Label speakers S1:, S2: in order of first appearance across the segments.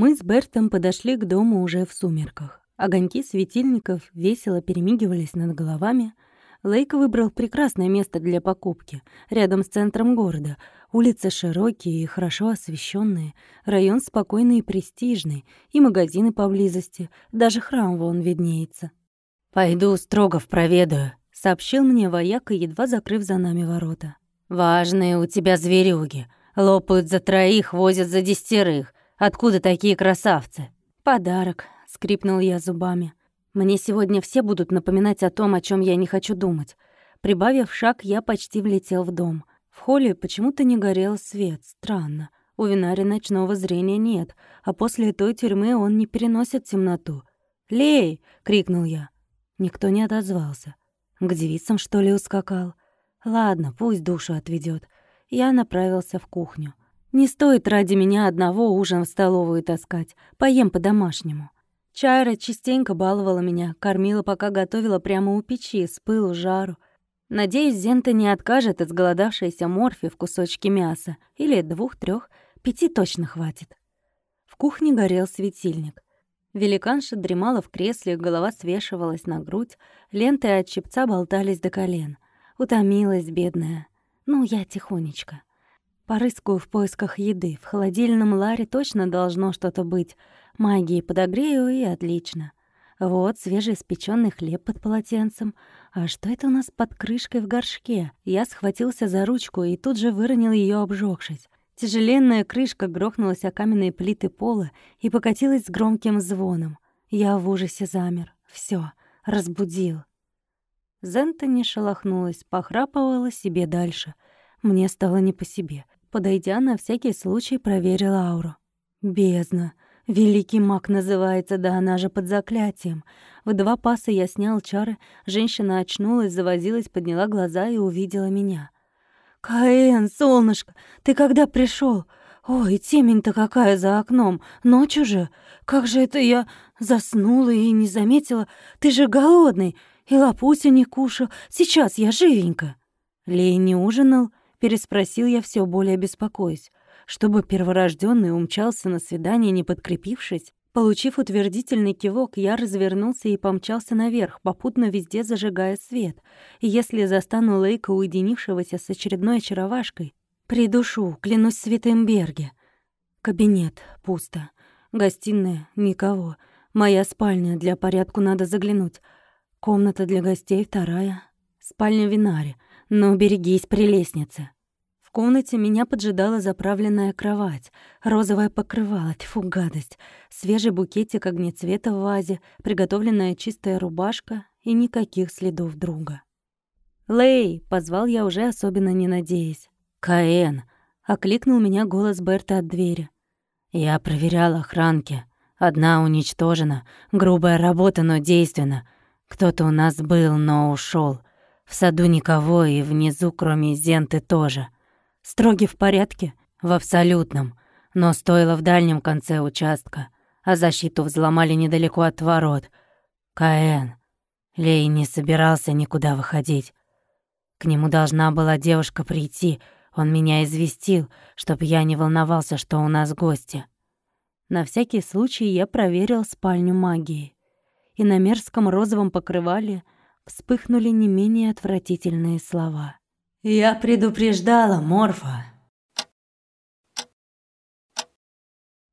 S1: Мы с Бертом подошли к дому уже в сумерках. Огоньки светильников весело перемигивались над головами. Лейк выбрал прекрасное место для покупки, рядом с центром города. Улицы широкие и хорошо освещенные, район спокойный и престижный, и магазины поблизости, даже храм вон виднеется. «Пойду строго проведаю», — сообщил мне вояка, едва закрыв за нами ворота. «Важные у тебя зверюги. Лопают за троих, возят за десятерых. Откуда такие красавцы?» «Подарок», — скрипнул я зубами. «Мне сегодня все будут напоминать о том, о чем я не хочу думать». Прибавив шаг, я почти влетел в дом. В холле почему-то не горел свет. Странно. У Винари ночного зрения нет, а после той тюрьмы он не переносит темноту. «Лей!» — крикнул я. Никто не отозвался. К девицам, что ли, ускакал? Ладно, пусть душу отведет. Я направился в кухню. Не стоит ради меня одного ужин в столовую таскать. Поем по-домашнему. Чайра частенько баловала меня, кормила, пока готовила прямо у печи, с пылу жару. Надеюсь, Зента не откажет от сголодавшейся морфи в кусочке мяса. Или двух трех пяти точно хватит. В кухне горел светильник. Великанша дремала в кресле, голова свешивалась на грудь, ленты от чепца болтались до колен. Утомилась, бедная. Ну, я тихонечко. Порыскаю в поисках еды. В холодильном ларе точно должно что-то быть. Магии подогрею, и отлично. Вот свежеиспечённый хлеб под полотенцем. А что это у нас под крышкой в горшке? Я схватился за ручку и тут же выронил её, обжёгшись. Тяжеленная крышка грохнулась о каменные плиты пола и покатилась с громким звоном. Я в ужасе замер. Всё, разбудил. Зента не шелохнулась, похрапывала себе дальше. Мне стало не по себе. Подойдя, на всякий случай проверила ауру. Бездна. Великий маг называется, да она же под заклятием. В два паса я снял чары, женщина очнулась, завозилась, подняла глаза и увидела меня. «Каэн, солнышко, ты когда пришел? Ой, темень-то какая за окном, ночью же. Как же это я заснула и не заметила? Ты же голодный, и лапусю не кушал. Сейчас я живенько». Лей не ужинал, переспросил я все более беспокоясь. Чтобы перворожденный умчался на свидание, не подкрепившись, Получив утвердительный кивок, я развернулся и помчался наверх, попутно везде зажигая свет. И если застану Лейка, уединившегося с очередной очаровашкой, придушу, клянусь святым Берге. Кабинет пусто. Гостиная — никого. Моя спальня, для порядку надо заглянуть. Комната для гостей вторая. Спальня Винари. Но берегись при лестнице. В комнате меня поджидала заправленная кровать, розовое покрывало, тьфу, гадость, свежий букетик огнецвета в вазе, приготовленная чистая рубашка и никаких следов друга. «Лей!» — позвал я уже особенно не надеясь. «Каэн!» — окликнул меня голос Берта от двери. «Я проверял охранки. Одна уничтожена. Грубая работа, но действенна. Кто-то у нас был, но ушел. В саду никого, и внизу, кроме Зенты, тоже. Строги в порядке? В абсолютном. Но стоило в дальнем конце участка, а защиту взломали недалеко от ворот. Каэн. Лей не собирался никуда выходить. К нему должна была девушка прийти. Он меня известил, чтоб я не волновался, что у нас гости. На всякий случай я проверил спальню магии. И на мерзком розовом покрывале вспыхнули не менее отвратительные слова. «Я предупреждала, Морфа!»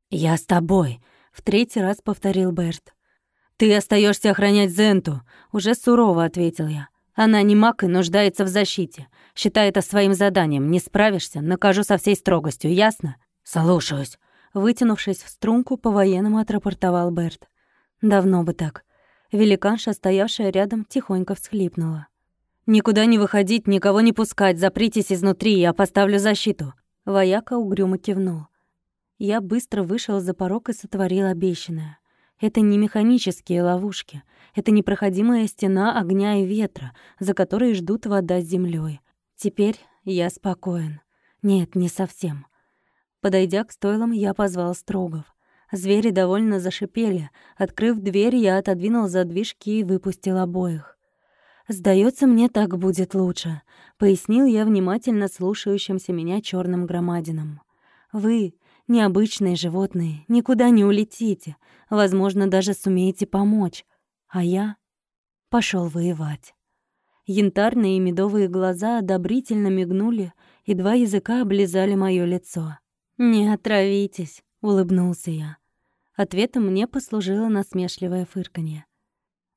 S1: «Я с тобой», — в третий раз повторил Берт. «Ты остаешься охранять Зенту», — уже сурово ответил я. «Она не маг и нуждается в защите. Считай это своим заданием. Не справишься, накажу со всей строгостью, ясно?» «Слушаюсь», — вытянувшись в струнку, по-военному отрапортовал Берт. «Давно бы так». Великанша, стоявшая рядом, тихонько всхлипнула. «Никуда не выходить, никого не пускать, запритесь изнутри, я поставлю защиту». Вояка угрюмо кивнул. Я быстро вышел за порог и сотворил обещанное. Это не механические ловушки. Это непроходимая стена огня и ветра, за которой ждут вода с землей. Теперь я спокоен. Нет, не совсем. Подойдя к стойлам, я позвал Строгов. Звери довольно зашипели. Открыв дверь, я отодвинул задвижки и выпустил обоих. Сдается мне, так будет лучше», — пояснил я внимательно слушающимся меня черным громадинам. «Вы Необычные животные, никуда не улетите. Возможно, даже сумеете помочь. А я пошел воевать. Янтарные и медовые глаза одобрительно мигнули, и два языка облизали моё лицо. «Не отравитесь», — улыбнулся я. Ответом мне послужило насмешливое фырканье.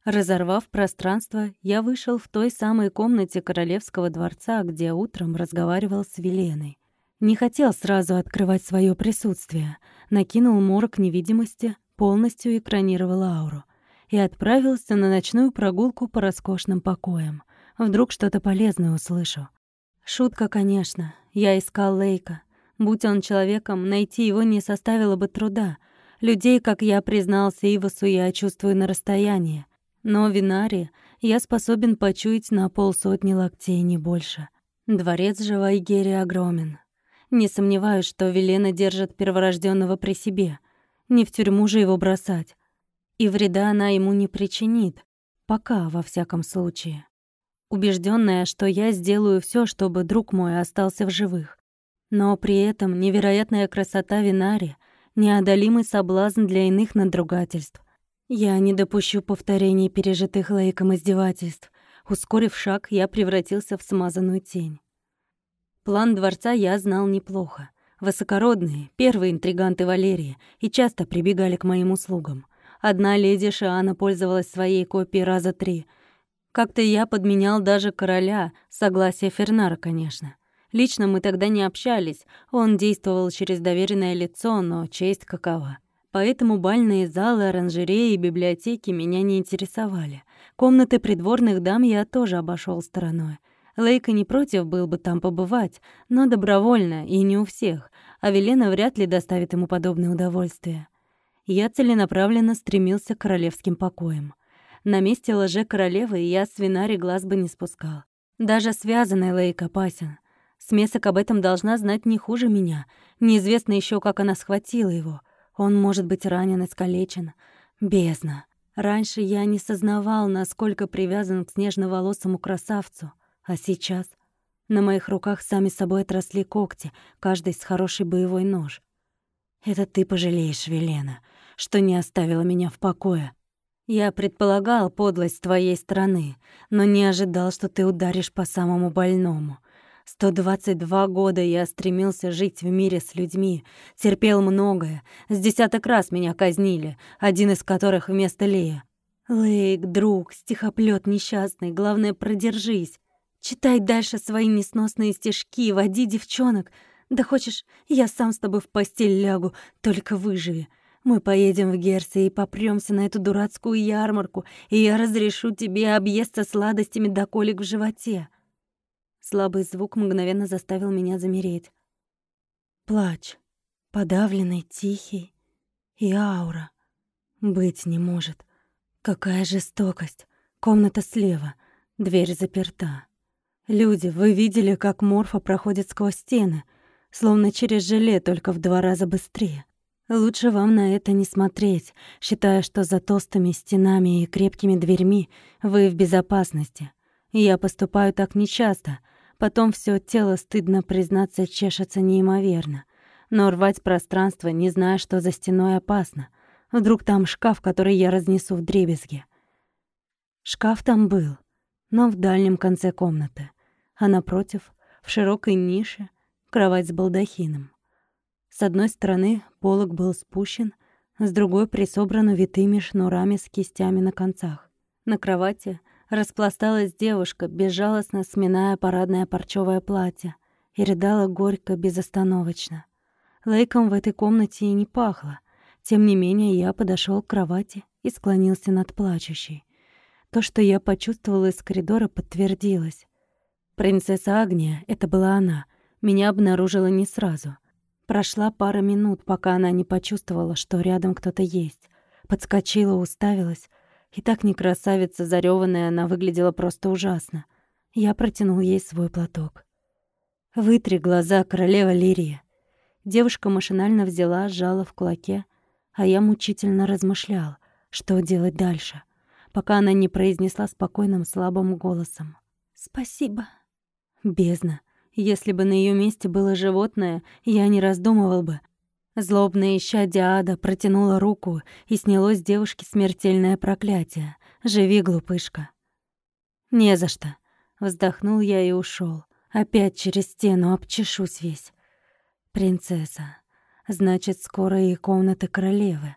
S1: Разорвав пространство, я вышел в той самой комнате королевского дворца, где утром разговаривал с Веленой. Не хотел сразу открывать свое присутствие, накинул морок невидимости, полностью экранировал ауру и отправился на ночную прогулку по роскошным покоям. Вдруг что-то полезное услышу. Шутка, конечно. Я искал Лейка. Будь он человеком, найти его не составило бы труда. Людей, как я признался Ивасу, я чувствую на расстоянии. Но в Винаре я способен почуять на полсотни локтей, не больше. Дворец же Вайгери огромен. Не сомневаюсь, что Велена держит перворожденного при себе. Не в тюрьму же его бросать. И вреда она ему не причинит. Пока, во всяком случае. Убежденная, что я сделаю все, чтобы друг мой остался в живых. Но при этом невероятная красота Винари, неодолимый соблазн для иных надругательств. Я не допущу повторений пережитых Лейком издевательств. Ускорив шаг, я превратился в смазанную тень. План дворца я знал неплохо. Высокородные, первые интриганты Валерии, и часто прибегали к моим услугам. Одна леди Шиана пользовалась своей копией раза три. Как-то я подменял даже короля, согласие Фернара, конечно. Лично мы тогда не общались, он действовал через доверенное лицо, но честь какова. Поэтому бальные залы, оранжереи и библиотеки меня не интересовали. Комнаты придворных дам я тоже обошел стороной. Лейка не против был бы там побывать, но добровольно и не у всех, а Велена вряд ли доставит ему подобное удовольствие. Я целенаправленно стремился к королевским покоям. На месте лже-королевы я с Винари глаз бы не спускал. Даже связанный Лейк опасен. Смесок об этом должна знать не хуже меня. Неизвестно еще, как она схватила его. Он может быть ранен, искалечен. Бездна. Раньше я не сознавал, насколько привязан к снежноволосому красавцу. А сейчас на моих руках сами собой отросли когти, каждый с хороший боевой нож. Это ты пожалеешь, Велена, что не оставила меня в покое. Я предполагал подлость твоей стороны, но не ожидал, что ты ударишь по самому больному. 122 года я стремился жить в мире с людьми, терпел многое. С десяток раз меня казнили, один из которых вместо Лея. Лейк, друг, стихоплёт несчастный, главное, продержись. Читай дальше свои несносные стишки, води девчонок. Да хочешь, я сам с тобой в постель лягу, только выживи. Мы поедем в Герсе и попрёмся на эту дурацкую ярмарку, и я разрешу тебе объесться сладостями до колик в животе». Слабый звук мгновенно заставил меня замереть. Плач. Подавленный, тихий. И аура. Быть не может. Какая жестокость. Комната слева. Дверь заперта. Люди, вы видели, как Морфа проходит сквозь стены, словно через желе, только в два раза быстрее. Лучше вам на это не смотреть, считая, что за толстыми стенами и крепкими дверьми вы в безопасности. Я поступаю так нечасто, потом все тело, стыдно признаться, чешется неимоверно. Но рвать пространство, не зная, что за стеной опасно. Вдруг там шкаф, который я разнесу в дребезги. Шкаф там был, но в дальнем конце комнаты а напротив, в широкой нише, кровать с балдахином. С одной стороны полог был спущен, с другой присобран витыми шнурами с кистями на концах. На кровати распласталась девушка, безжалостно сминая парадное парчевое платье, и рыдала горько, безостановочно. Лейком в этой комнате и не пахло. Тем не менее, я подошел к кровати и склонился над плачущей. То, что я почувствовала из коридора, подтвердилось. Принцесса Агния, это была она, меня обнаружила не сразу. Прошла пара минут, пока она не почувствовала, что рядом кто-то есть. Подскочила, уставилась. И так не красавица, зарёванная, она выглядела просто ужасно. Я протянул ей свой платок. «Вытри глаза, королева Лирия». Девушка машинально взяла, сжала в кулаке, а я мучительно размышлял, что делать дальше, пока она не произнесла спокойным слабым голосом. «Спасибо». Бездна. Если бы на ее месте было животное, я не раздумывал бы. Злобная ища Диада протянула руку и сняло с девушки смертельное проклятие. «Живи, глупышка!» «Не за что!» Вздохнул я и ушел. Опять через стену обчешусь весь. «Принцесса. Значит, скоро и комната королевы».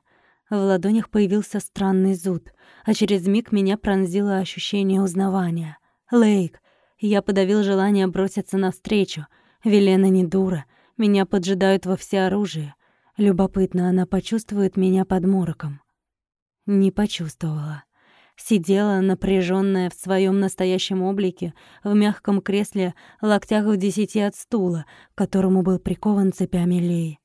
S1: В ладонях появился странный зуд, а через миг меня пронзило ощущение узнавания. «Лейк!» Я подавил желание броситься навстречу. Велена не дура. Меня поджидают во всеоружии. Любопытно, она почувствует меня под мороком. Не почувствовала. Сидела, напряженная в своем настоящем облике, в мягком кресле, локтях в десяти от стула, к которому был прикован цепями Лей.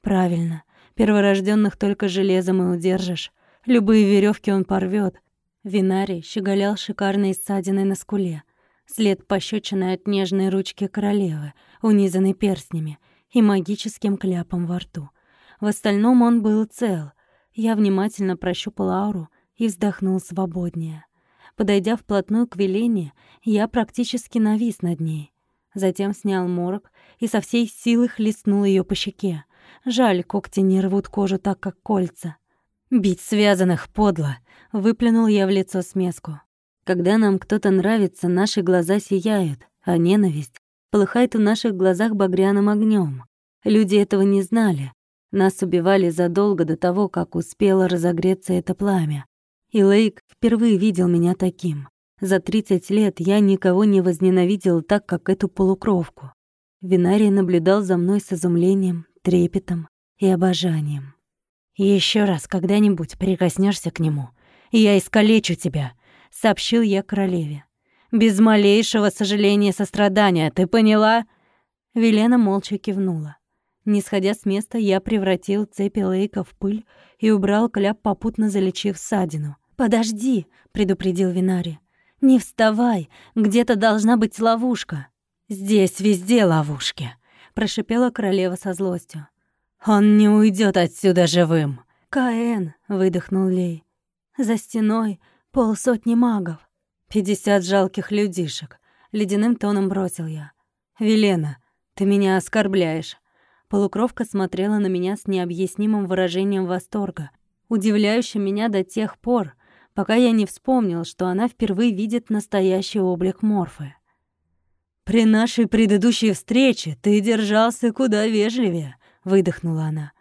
S1: Правильно, перворожденных только железом и удержишь. Любые веревки он порвет. Винарий щеголял шикарной ссадиной на скуле. След пощечины от нежной ручки королевы, унизанной перстнями, и магическим кляпом во рту. В остальном он был цел. Я внимательно прощупал ауру и вздохнул свободнее. Подойдя вплотную к Велене, я практически навис над ней. Затем снял морок и со всей силы хлестнул ее по щеке. Жаль, когти не рвут кожу так, как кольца. «Бить связанных подло!» — выплюнул я в лицо смеску. Когда нам кто-то нравится, наши глаза сияют, а ненависть полыхает в наших глазах багряным огнем. Люди этого не знали, нас убивали задолго до того, как успело разогреться это пламя. И Лейк впервые видел меня таким. За 30 лет я никого не возненавидел так, как эту полукровку. Винарий наблюдал за мной с изумлением, трепетом и обожанием. Еще раз когда-нибудь прикоснешься к нему, и я искалечу тебя», — сообщил я королеве. «Без малейшего сожаления и сострадания, ты поняла?» Велена молча кивнула. Не сходя с места, я превратил цепи Лейка в пыль и убрал кляп, попутно залечив ссадину. «Подожди», — предупредил Винари. «Не вставай, где-то должна быть ловушка». «Здесь везде ловушки», — прошипела королева со злостью. «Он не уйдет отсюда живым». «Каэн», — выдохнул Лей. «За стеной полсотни магов». «Пятьдесят жалких людишек», — ледяным тоном бросил я. «Велена, ты меня оскорбляешь. Полукровка смотрела на меня с необъяснимым выражением восторга, удивляющим меня до тех пор, пока я не вспомнил, что она впервые видит настоящий облик Морфы. «При нашей предыдущей встрече ты держался куда вежливее», — выдохнула она.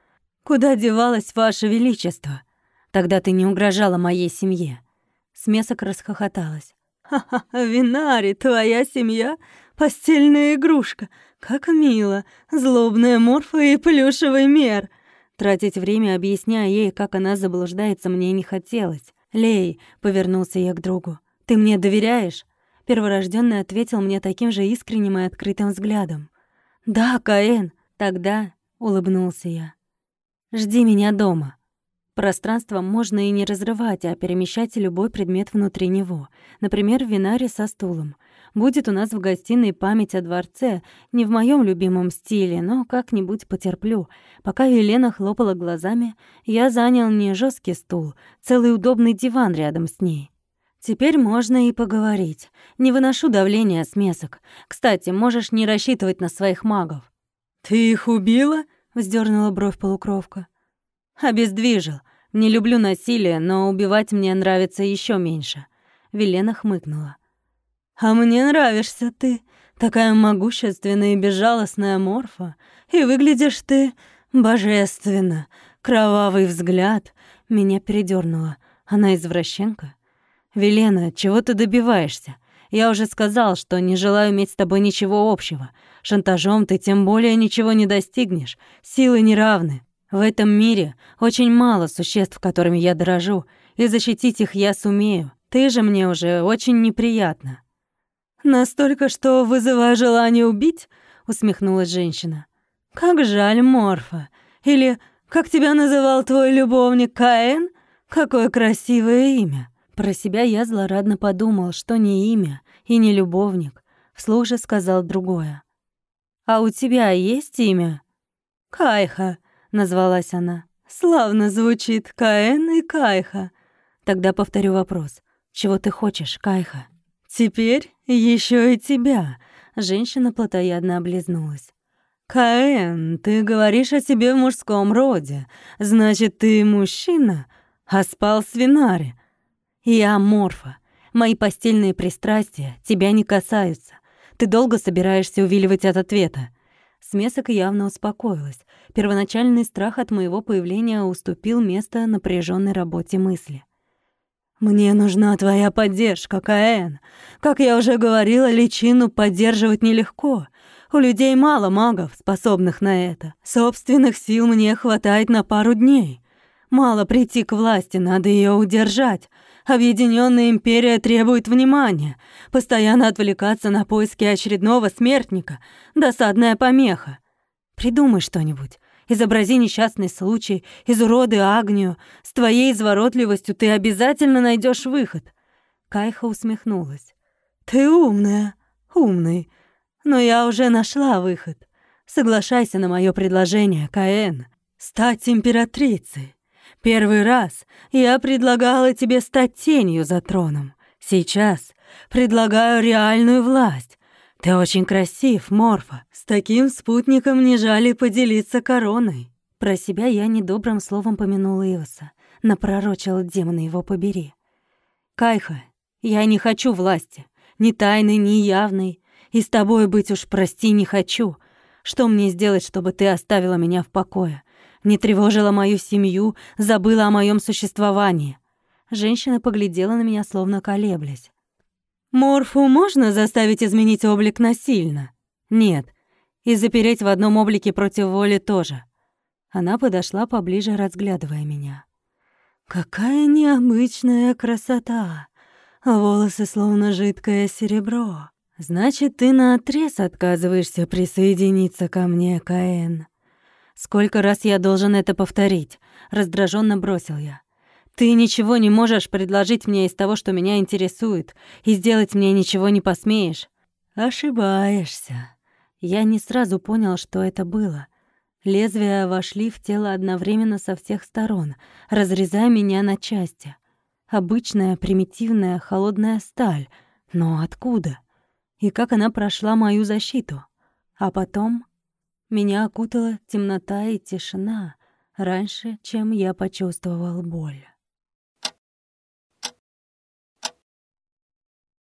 S1: «Куда девалось ваше величество? Тогда ты не угрожала моей семье». Смесок расхохоталась. «Ха-ха, Винари, твоя семья? Постельная игрушка. Как мило. Злобная морфа и плюшевый мер. Тратить время, объясняя ей, как она заблуждается, мне не хотелось. «Лей», — повернулся я к другу, — «ты мне доверяешь?» Перворожденный ответил мне таким же искренним и открытым взглядом. «Да, Каэн, тогда», — улыбнулся я. «Жди меня дома». Пространство можно и не разрывать, а перемещать любой предмет внутри него. Например, винари со стулом. Будет у нас в гостиной память о дворце, не в моем любимом стиле, но как-нибудь потерплю. Пока Елена хлопала глазами, я занял не жесткий стул, целый удобный диван рядом с ней. Теперь можно и поговорить. Не выношу давления смесок. Кстати, можешь не рассчитывать на своих магов. «Ты их убила?» — вздернула бровь полукровка. «Обездвижил. Не люблю насилие, но убивать мне нравится еще меньше». Велена хмыкнула. «А мне нравишься ты, такая могущественная и безжалостная морфа, и выглядишь ты божественно. Кровавый взгляд меня передернуло. Она извращенка? Велена, чего ты добиваешься? Я уже сказал, что не желаю иметь с тобой ничего общего. Шантажом ты тем более ничего не достигнешь. Силы неравны. В этом мире очень мало существ, которыми я дорожу, и защитить их я сумею. Ты же мне уже очень неприятна. «Настолько, что вызываю желание убить?» — усмехнулась женщина. «Как жаль, Морфа. Или, как тебя называл твой любовник Каэн? Какое красивое имя!» Про себя я злорадно подумал, что не имя и не любовник. Вслух же сказал другое. «А у тебя есть имя?» «Кайха», — назвалась она. «Славно звучит Каэн и Кайха». Тогда повторю вопрос. «Чего ты хочешь, Кайха?» «Теперь еще и тебя!» — женщина плотоядно облизнулась. «Каэн, ты говоришь о себе в мужском роде. Значит, ты мужчина, а спал с Винари. Я Морфа. Мои постельные пристрастия тебя не касаются. Ты долго собираешься увиливать от ответа?» Смесок явно успокоилась. Первоначальный страх от моего появления уступил место напряженной работе мысли. «Мне нужна твоя поддержка, Каэн. Как я уже говорила, личину поддерживать нелегко. У людей мало магов, способных на это. Собственных сил мне хватает на пару дней. Мало прийти к власти, надо ее удержать. Объединенная империя требует внимания. Постоянно отвлекаться на поиски очередного смертника — досадная помеха. Придумай что-нибудь. Изобрази несчастный случай, изуроды Агнию. С твоей изворотливостью ты обязательно найдешь выход. Кайха усмехнулась. Ты умная, умный. Но я уже нашла выход. Соглашайся на мое предложение, Каэн. Стать императрицей. Первый раз я предлагала тебе стать тенью за троном. Сейчас предлагаю реальную власть. Ты очень красив, Морфа. С таким спутником не жали поделиться короной. Про себя я недобрым словом помянула Иоса. Напророчила демона его побери. Кайха, я не хочу власти. Ни тайной, ни явной. И с тобой быть уж, прости, не хочу. Что мне сделать, чтобы ты оставила меня в покое? Не тревожила мою семью, забыла о моем существовании. Женщина поглядела на меня, словно колеблясь. Морфу можно заставить изменить облик насильно? Нет. И запереть в одном облике против воли тоже. Она подошла поближе, разглядывая меня. Какая необычная красота! Волосы словно жидкое серебро. «Значит, ты наотрез отказываешься присоединиться ко мне, Каэн?» «Сколько раз я должен это повторить?» — раздраженно бросил я. «Ты ничего не можешь предложить мне из того, что меня интересует, и сделать мне ничего не посмеешь». «Ошибаешься». Я не сразу понял, что это было. Лезвия вошли в тело одновременно со всех сторон, разрезая меня на части. Обычная, примитивная, холодная сталь. Но откуда? и как она прошла мою защиту. А потом меня окутала темнота и тишина раньше, чем я почувствовал боль.